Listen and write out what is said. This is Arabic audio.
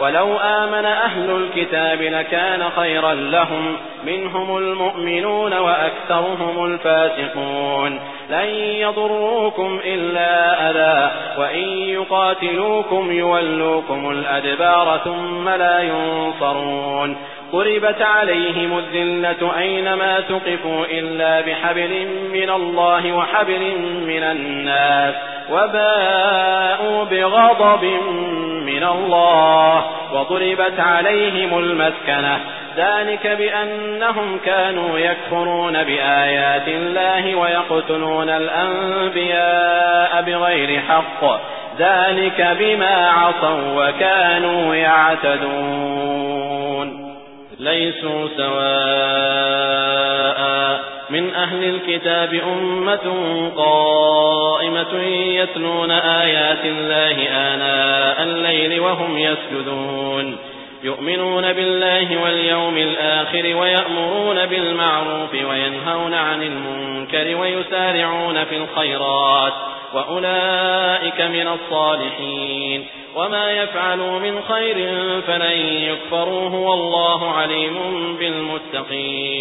ولو آمن أهل الكتاب لكان خيرا لهم منهم المؤمنون وأكثرهم الفاسقون لن يضروكم إلا أذى وإن يقاتلوكم يولوكم الأدبار ثم لا ينصرون قربت عليهم الذلة أينما تقفوا إلا بحبل من الله وحبل من الناس وباءوا بغضب من الله وضربت عليهم المسكنة. ذلك بأنهم كانوا يكفرون بآيات الله ويقتلون الأنبياء بغير حق. ذلك بما عصوا وكانوا يعتدون. ليسوا سواء من أهل الكتاب أمة قائمة يتلون آيات الله آناء الليل وهم يسجدون. يؤمنون بالله واليوم الآخر ويأمرون بالمعروف وينهون عن المنكر ويسارعون في الخيرات. وأولئك من الصالحين. وما يفعلوا من خير فلن يكفروه. والله عليم بالمتقين.